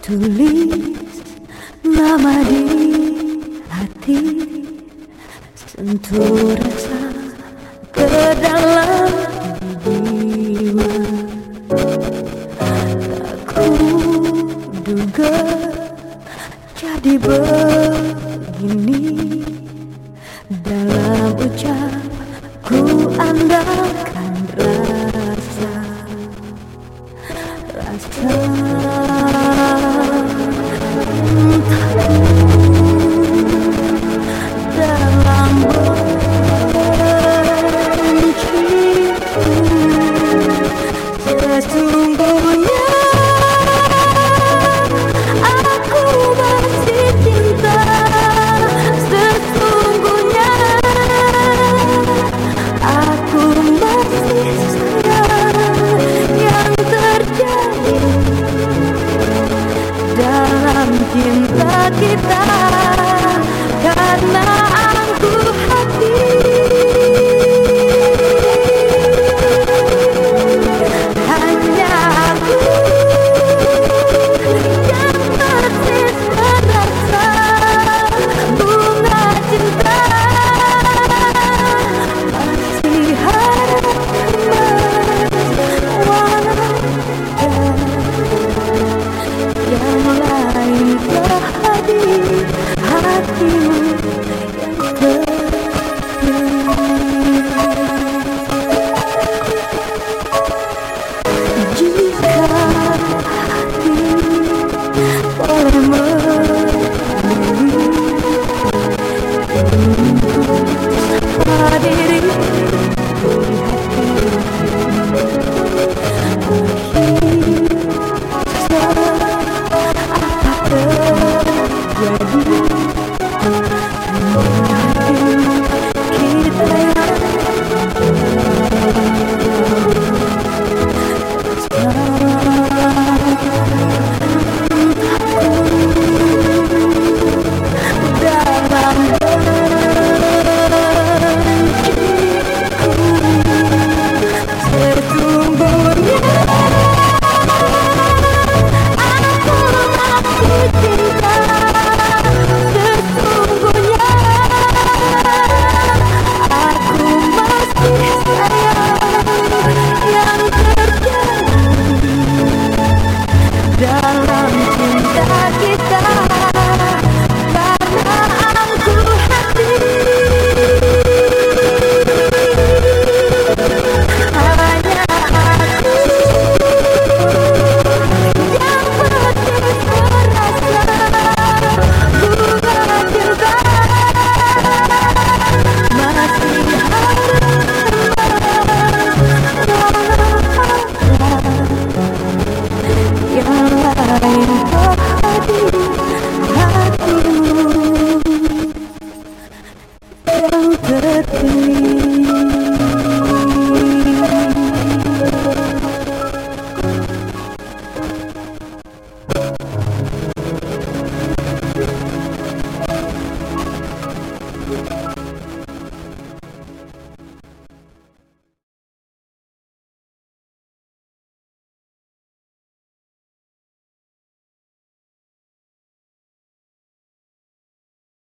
Tertulis nama di hati Sentuh rasa ke dalam jiwa. Tak duga jadi begini Andalkan rasa Rasa keep that